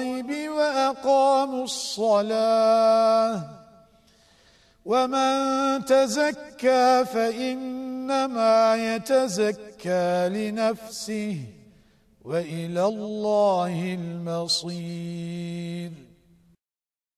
بالغيب وأقاموا الصلاة. ومن تزكى فإنما يتزكى لنفسه وإلى الله المصير.